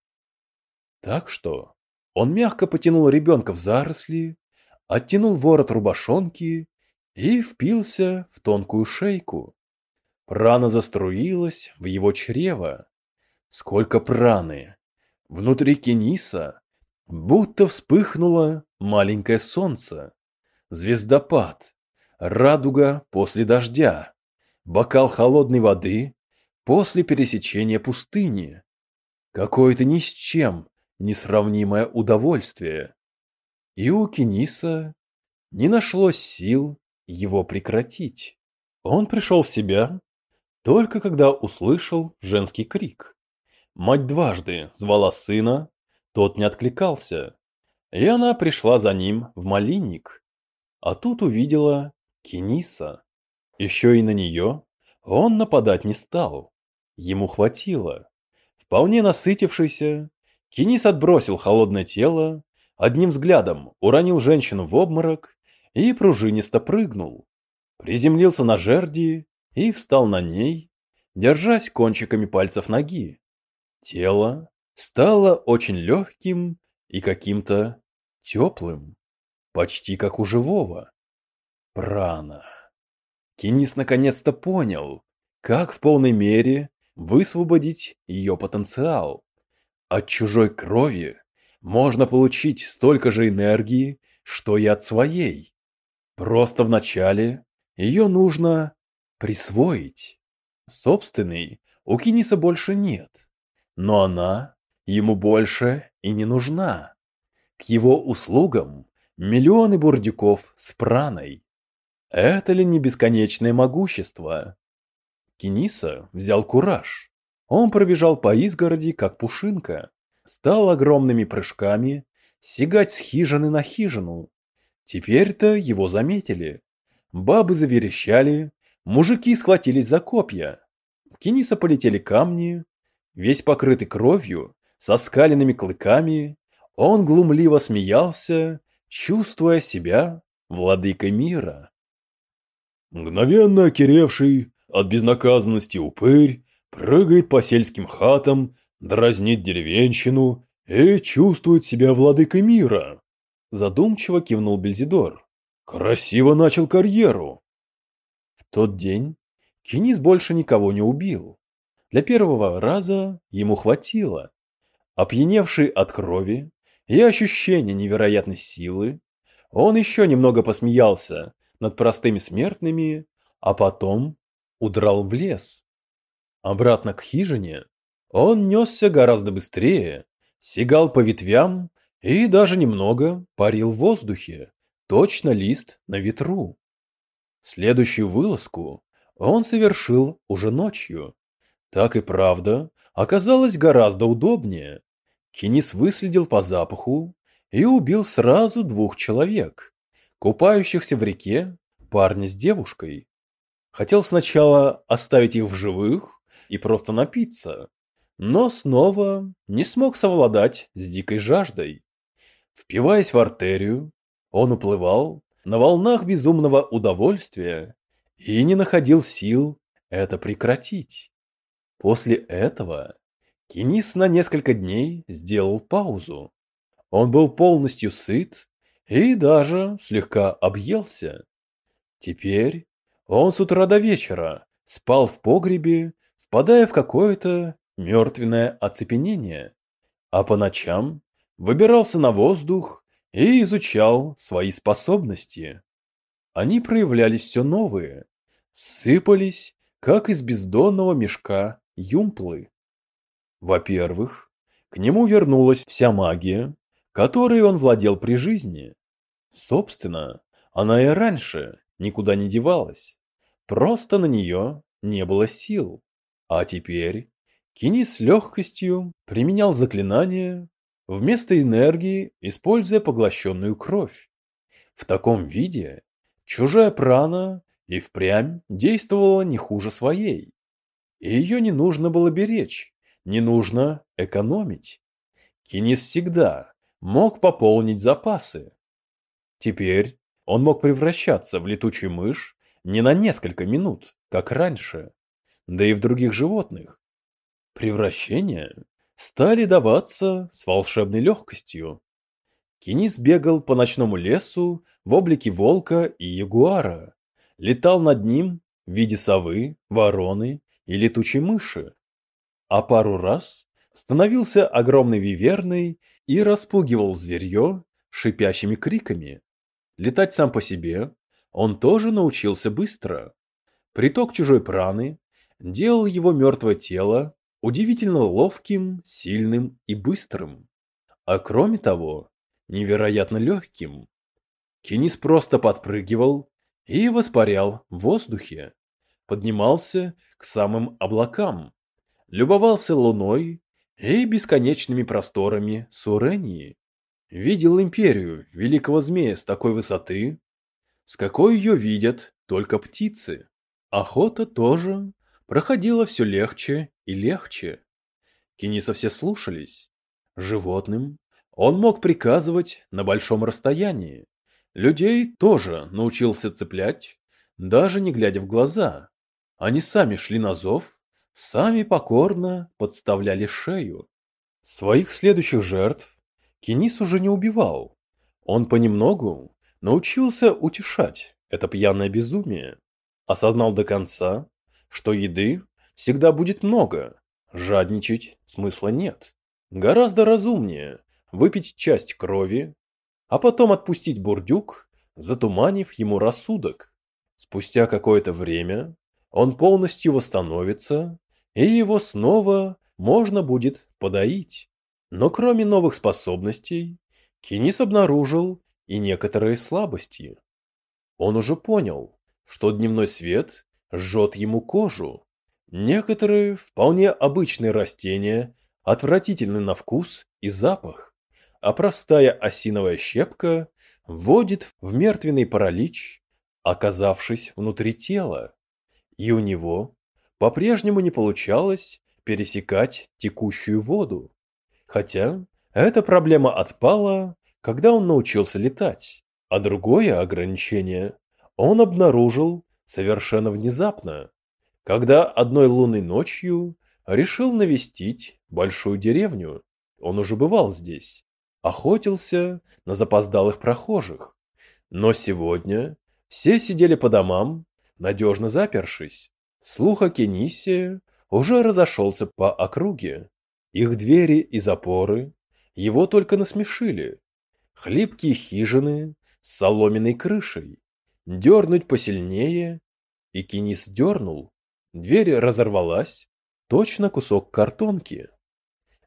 [SPEAKER 1] Так что он мягко потянул ребенка в заросли, оттянул ворот рубашонки и впился в тонкую шейку. Прана заструилась в его чрево. Сколько праны! Внутри Кениса будто вспыхнуло маленькое солнце. Звездопад, радуга после дождя, бокал холодной воды после пересечения пустыни. Какое-то ни с чем несравнимое удовольствие. И у Кениса не нашлось сил его прекратить. Он пришел в себя только когда услышал женский крик. Мать дважды звала сына, тот не откликался, и она пришла за ним в малинник. А тут увидела Кениса. Еще и на нее он нападать не стал. Ему хватило. Вполне насытившийся, Кенис отбросил холодное тело, одним взглядом уронил женщину в обморок и пружинисто прыгнул. Приземлился на жерди и встал на ней, держась кончиками пальцев ноги. Тело стало очень легким и каким-то теплым, почти как у живого. Прана. Кенис наконец-то понял, как в полной мере высвободить ее потенциал. От чужой крови можно получить столько же энергии, что и от своей. Просто вначале ее нужно присвоить. Собственной у Киниса больше нет, но она ему больше и не нужна. К его услугам миллионы бурдюков с праной. Это ли не бесконечное могущество? Кениса взял кураж. Он пробежал по изгороди, как пушинка, стал огромными прыжками сигать с хижины на хижину. Теперь-то его заметили. Бабы заверещали, мужики схватились за копья. В Кениса полетели камни, весь покрытый кровью, со скаленными клыками, он глумливо смеялся, чувствуя себя владыкой мира. Мгновенно океревший от безнаказанности упырь прыгает по сельским хатам, дразнит деревенщину и чувствует себя владыкой мира. Задумчиво кивнул Бельзидор. Красиво начал карьеру. Тот день Кинис больше никого не убил. Для первого раза ему хватило. Опьяневший от крови и ощущения невероятной силы, он еще немного посмеялся над простыми смертными, а потом удрал в лес. Обратно к хижине он несся гораздо быстрее, сигал по ветвям и даже немного парил в воздухе, точно лист на ветру. Следующую вылазку он совершил уже ночью. Так и правда оказалось гораздо удобнее. Кинис выследил по запаху и убил сразу двух человек, купающихся в реке парня с девушкой. Хотел сначала оставить их в живых и просто напиться, но снова не смог совладать с дикой жаждой. Впиваясь в артерию, он уплывал на волнах безумного удовольствия и не находил сил это прекратить. После этого Кинис на несколько дней сделал паузу. Он был полностью сыт и даже слегка объелся. Теперь он с утра до вечера спал в погребе, впадая в какое-то мертвенное оцепенение, а по ночам выбирался на воздух и изучал свои способности. Они проявлялись все новые, сыпались, как из бездонного мешка юмплы. Во-первых, к нему вернулась вся магия, которой он владел при жизни. Собственно, она и раньше никуда не девалась. Просто на нее не было сил. А теперь Кини с легкостью применял заклинания вместо энергии, используя поглощенную кровь. В таком виде чужая прана и впрямь действовала не хуже своей. И ее не нужно было беречь, не нужно экономить. Кинис всегда мог пополнить запасы. Теперь он мог превращаться в летучую мышь не на несколько минут, как раньше, да и в других животных. Превращения стали даваться с волшебной легкостью. Кинис бегал по ночному лесу в облике волка и ягуара, летал над ним в виде совы, вороны и летучей мыши, а пару раз становился огромной виверной и распугивал зверье шипящими криками. Летать сам по себе он тоже научился быстро. Приток чужой праны делал его мертвое тело удивительно ловким, сильным и быстрым. А кроме того, невероятно легким. Кинис просто подпрыгивал и воспарял в воздухе, поднимался к самым облакам, любовался луной и бесконечными просторами Сурении. Видел империю великого змея с такой высоты, с какой ее видят только птицы. Охота тоже проходила все легче и легче. Кениса все слушались. Животным он мог приказывать на большом расстоянии. Людей тоже научился цеплять, даже не глядя в глаза. Они сами шли на зов, сами покорно подставляли шею. Своих следующих жертв Кенис уже не убивал. Он понемногу научился утешать это пьяное безумие. Осознал до конца, что еды всегда будет много, жадничать смысла нет. Гораздо разумнее выпить часть крови, а потом отпустить бурдюк, затуманив ему рассудок. Спустя какое-то время он полностью восстановится, и его снова можно будет подоить. Но кроме новых способностей, Кинис обнаружил и некоторые слабости. Он уже понял, что дневной свет жжет ему кожу. Некоторые вполне обычные растения отвратительны на вкус и запах, а простая осиновая щепка вводит в мертвенный паралич, оказавшись внутри тела, и у него по-прежнему не получалось пересекать текущую воду. Хотя эта проблема отпала, когда он научился летать, а другое ограничение он обнаружил совершенно внезапно, когда одной лунной ночью решил навестить большую деревню. Он уже бывал здесь, охотился на запоздалых прохожих. Но сегодня все сидели по домам, надежно запершись. Слух о Кенисе уже разошелся по округе. Их двери и запоры его только насмешили. Хлипкие хижины с соломенной крышей, дернуть посильнее, и Кинис дернул. Дверь разорвалась, точно кусок картонки.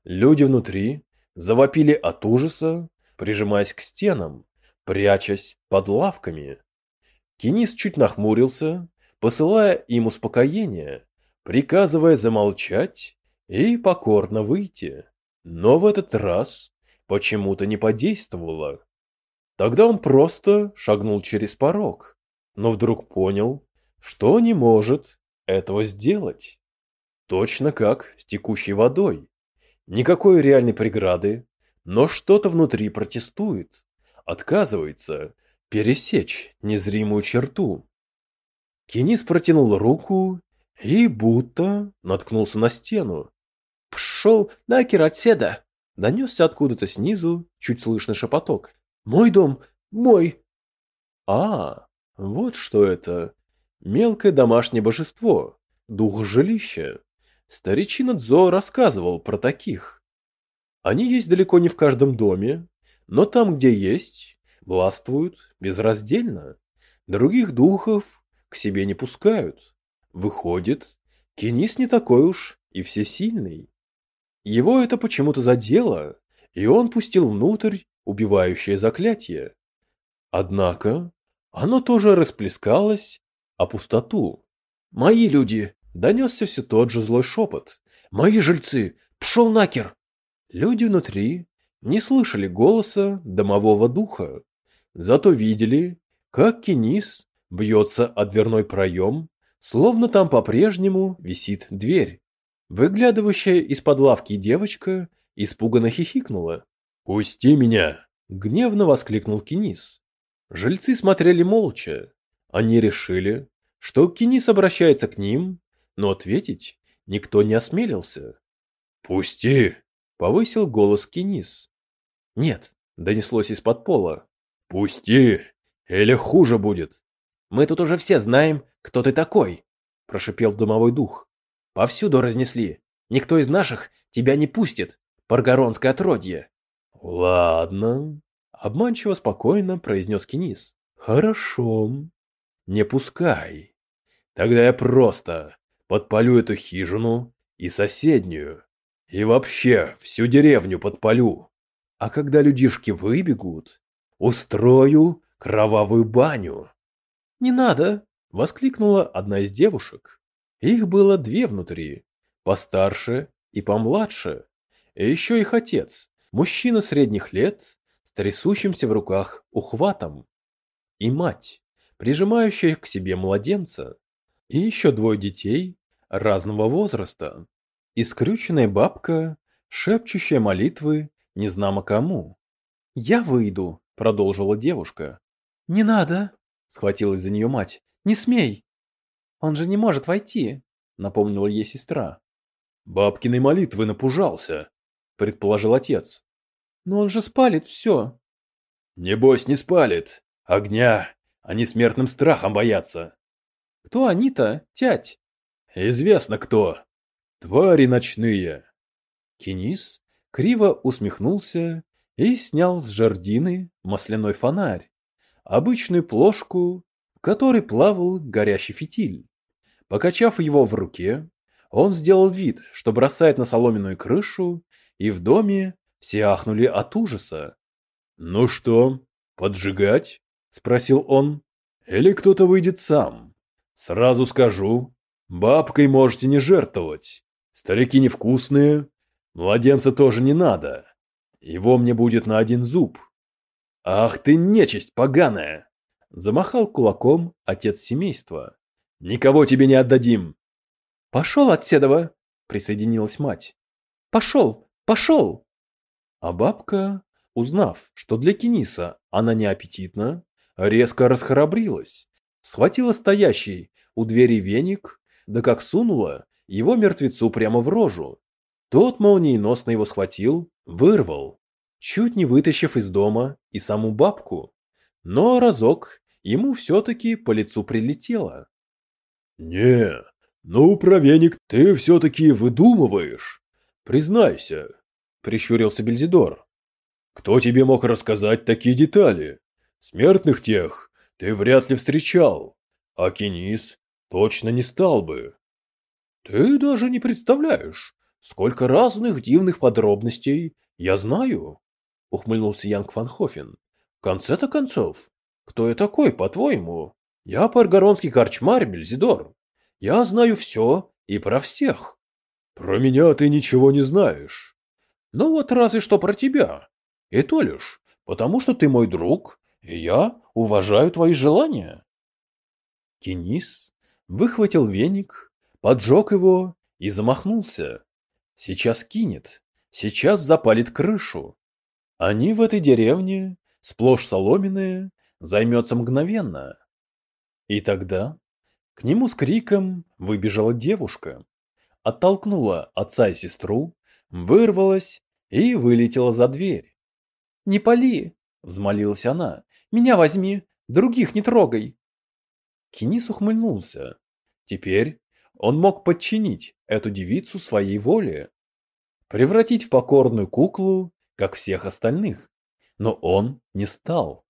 [SPEAKER 1] Люди внутри завопили от ужаса, прижимаясь к стенам, прячась под лавками. Кинис чуть нахмурился, посылая им успокоение, приказывая замолчать и покорно выйти. Но в этот раз почему-то не подействовало. Тогда он просто шагнул через порог, но вдруг понял, что не может этого сделать. Точно как с текущей водой. Никакой реальной преграды, но что-то внутри протестует, отказывается пересечь незримую черту. Кинис протянул руку и будто наткнулся на стену.
[SPEAKER 2] Пшел нахер отседа!» Донесся откуда-то снизу, чуть слышно шепоток. «Мой дом! Мой!»
[SPEAKER 1] «А, вот что это! Мелкое домашнее божество, дух жилища!» Старичина Дзо рассказывал про таких. Они есть далеко не в каждом доме, но там, где есть, властвуют безраздельно. Других духов к себе не пускают. Выходит, Кенис не такой уж и всесильный. Его это почему-то задело, и он пустил внутрь убивающее заклятие. Однако оно тоже расплескалось о пустоту. «Мои люди!» — донесся все тот же злой шепот. «Мои жильцы! Пшел накер!» Люди внутри не слышали голоса домового духа, зато видели, как Кенис бьется о дверной проем, словно там по-прежнему висит дверь. Выглядывающая из-под лавки девочка испуганно хихикнула. «Пусти меня!» — гневно воскликнул Кенис. Жильцы смотрели молча. Они решили, что Кенис обращается к ним, но ответить никто не осмелился. «Пусти!» — повысил голос Кенис. «Нет», — донеслось из-под пола. «Пусти, или хуже будет». «Мы тут уже все знаем, кто ты такой», — прошипел домовой дух. «Повсюду разнесли. Никто из наших тебя не пустит, паргоронское отродье». «Ладно», — обманчиво спокойно произнес Кенис. «Хорошо. Не пускай. Тогда я просто подпалю эту хижину и соседнюю. И вообще всю деревню подпалю. А когда людишки выбегут, устрою кровавую баню. Не надо, воскликнула одна из девушек. Их было две внутри, постарше и помладше. И еще их отец, мужчина средних лет, с трясущимся в руках ухватом. И мать, прижимающая к себе младенца. И еще двое детей разного возраста. И скрюченная бабка, шепчущая молитвы незнамо кому. «Я выйду», — продолжила девушка. «Не надо», — схватилась за нее мать. «Не смей!» «Он же не может войти», — напомнила ей сестра. «Бабкиной молитвы напужался», — предположил отец. «Но он же спалит все». «Небось не спалит. Огня. Они смертным страхом боятся». «Кто они-то, тять?» «Известно кто. Твари ночные». Кенис криво усмехнулся и снял с жардины масляной фонарь, обычную плошку, в которой плавал горящий фитиль. Покачав его в руке, он сделал вид, что бросает на соломенную крышу, и в доме все ахнули от ужаса. «Ну что, поджигать?» — спросил он. «Или кто-то выйдет сам? Сразу скажу, бабкой можете не жертвовать. Старики невкусные, Младенца тоже не надо. Его мне будет на один зуб. Ах ты нечисть поганая! Замахал кулаком отец семейства. Никого тебе не отдадим. Пошел от Седова, присоединилась мать. Пошел, пошел! А бабка, узнав, что для Кениса она не аппетитна, резко расхрабрилась, схватила стоящий у двери веник, да как сунула его мертвецу прямо в рожу. Тот молниеносно его схватил, вырвал, чуть не вытащив из дома и саму бабку. Но разок ему все-таки по лицу прилетело. «Не, ну, про веник ты все-таки выдумываешь. Признайся», — прищурился Бельзидор. «Кто тебе мог рассказать такие детали? Смертных тех ты вряд ли встречал, а Кенис точно не стал бы». «Ты даже не представляешь, Сколько разных дивных подробностей я знаю, ухмыльнулся Янг Фанхофен. В конце-то концов, кто я такой, по-твоему? Я паргоронский корчмарь Бельзидор. Я знаю все и про всех. Про меня ты ничего не знаешь. Ну вот разве что про тебя. И то лишь, потому что ты мой друг, я уважаю твои желания. Кенис выхватил веник, поджег его и замахнулся. Сейчас кинет, сейчас запалит крышу. Они в этой деревне, сплошь соломенные, займется мгновенно. И тогда к нему с криком выбежала девушка, оттолкнула отца и сестру, вырвалась и вылетела за дверь.
[SPEAKER 2] «Не пали!» — взмолилась она. «Меня возьми, других не трогай!»
[SPEAKER 1] Кинис ухмыльнулся. Теперь он мог подчинить эту девицу своей воле, превратить в покорную куклу, как всех остальных. Но он не стал.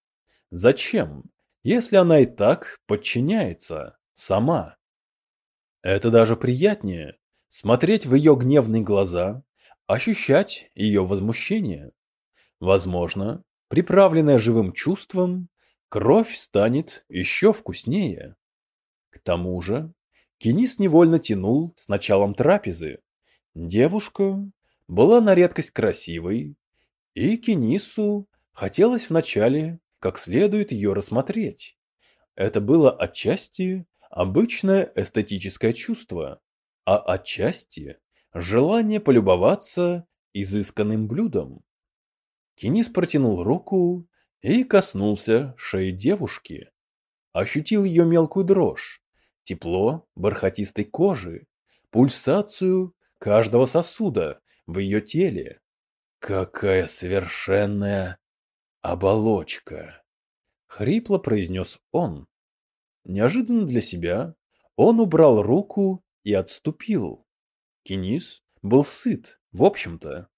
[SPEAKER 1] Зачем, если она и так подчиняется сама? Это даже приятнее смотреть в ее гневные глаза, ощущать ее возмущение. Возможно, приправленная живым чувством, кровь станет еще вкуснее. К тому же, Кинис невольно тянул с началом трапезы. Девушка была на редкость красивой, и Кинису хотелось вначале как следует ее рассмотреть. Это было отчасти обычное эстетическое чувство, а отчасти желание полюбоваться изысканным блюдом. Кинис протянул руку и коснулся шеи девушки. Ощутил ее мелкую дрожь, тепло бархатистой кожи, пульсацию каждого сосуда в ее теле. Какая совершенная оболочка! Хрипло произнес он. Неожиданно для себя он убрал руку и отступил. Кинис был сыт, в общем-то,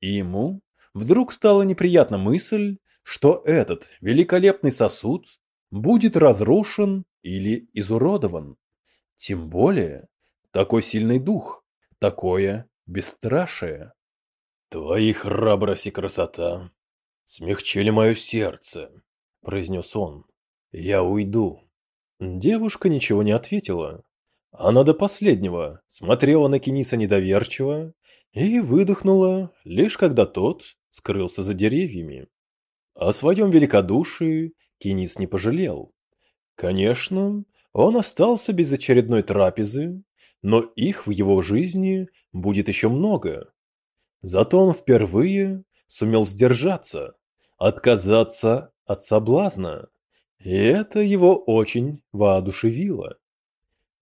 [SPEAKER 1] и ему вдруг стала неприятна мысль, что этот великолепный сосуд будет разрушен или изуродован. Тем более, такой сильный дух, такое бесстрашие. Твои храбрость и красота смягчили мое сердце, произнес он. Я уйду. Девушка ничего не ответила. Она до последнего смотрела на Кениса недоверчиво и выдохнула, лишь когда тот скрылся за деревьями. О своем великодушии Кинис не пожалел. Конечно, он остался без очередной трапезы, но их в его жизни будет еще много. Зато он впервые сумел сдержаться, отказаться от соблазна, и это его очень воодушевило.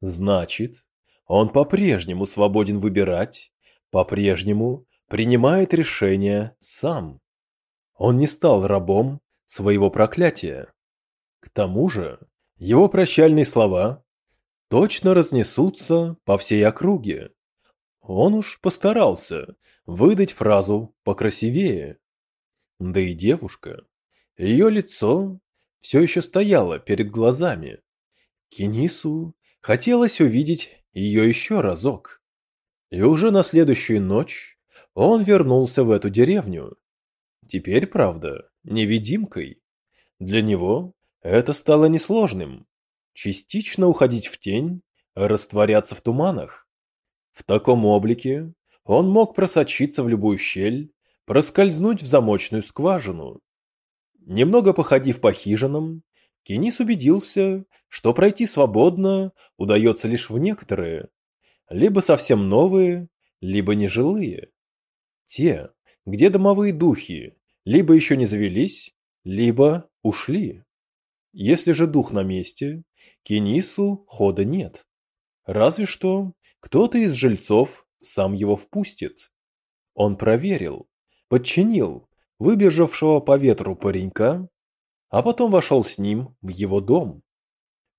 [SPEAKER 1] Значит, он по-прежнему свободен выбирать, по-прежнему принимает решения сам. Он не стал рабом своего проклятия. К тому же, его прощальные слова точно разнесутся по всей округе. Он уж постарался выдать фразу покрасивее. Да и девушка, ее лицо все еще стояло перед глазами. Кенису хотелось увидеть ее еще разок. И уже на следующую ночь он вернулся в эту деревню. Теперь, правда, невидимкой. Для него это стало несложным. Частично уходить в тень, растворяться в туманах. В таком облике он мог просочиться в любую щель, проскользнуть в замочную скважину. Немного походив по хижинам, Кенис убедился, что пройти свободно удается лишь в некоторые, либо совсем новые, либо нежилые. Те, где домовые духи либо еще не завелись, либо ушли. Если же дух на месте, Кенису хода нет. Разве что кто-то из жильцов сам его впустит. Он проверил, подчинил выбежавшего по ветру паренька, а потом вошел с ним в его дом.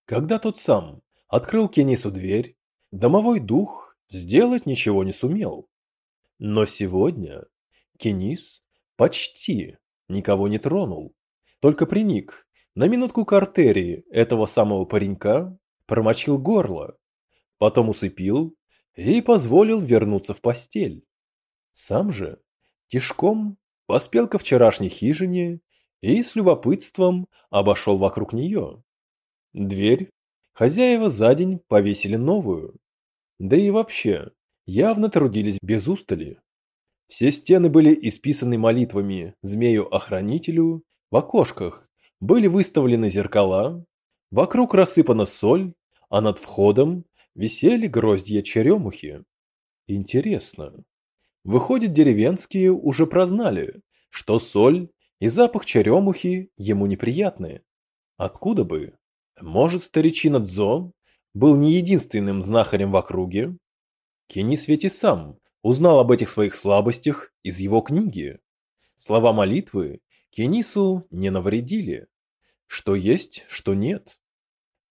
[SPEAKER 1] Когда тот сам открыл Кенису дверь, домовой дух сделать ничего не сумел. Но сегодня Кенис почти никого не тронул, только приник на минутку к артерии этого самого паренька, промочил горло, потом усыпил и позволил вернуться в постель. Сам же тишком поспел ко вчерашней хижине и с любопытством обошел вокруг нее. Дверь хозяева за день повесили новую. Да и вообще, явно трудились без устали. Все стены были исписаны молитвами змею-охранителю, в окошках были выставлены зеркала, вокруг рассыпана соль, а над входом висели гроздья черемухи. Интересно. Выходит, деревенские уже прознали, что соль и запах черемухи ему неприятны. Откуда бы? Может, старичина Дзо был не единственным знахарем в округе? Кенис ведь и сам узнал об этих своих слабостях из его книги. Слова молитвы Кенису не навредили. Что есть, что нет.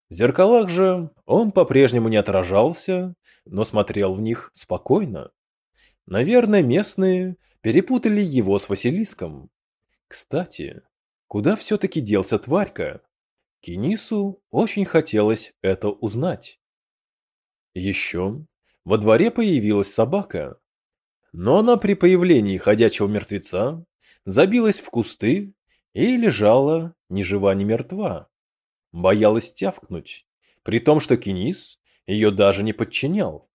[SPEAKER 1] В зеркалах же он по-прежнему не отражался, но смотрел в них спокойно. Наверное, местные перепутали его с Василиском. Кстати, куда все-таки делся тварька? Кенису очень хотелось это узнать. Еще во дворе появилась собака. Но она при появлении ходячего мертвеца забилась в кусты и лежала ни жива, ни мертва. Боялась тявкнуть, при том, что Кенис ее даже не подчинял.